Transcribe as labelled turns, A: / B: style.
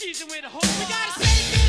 A: She's with a hook. We gotta
B: save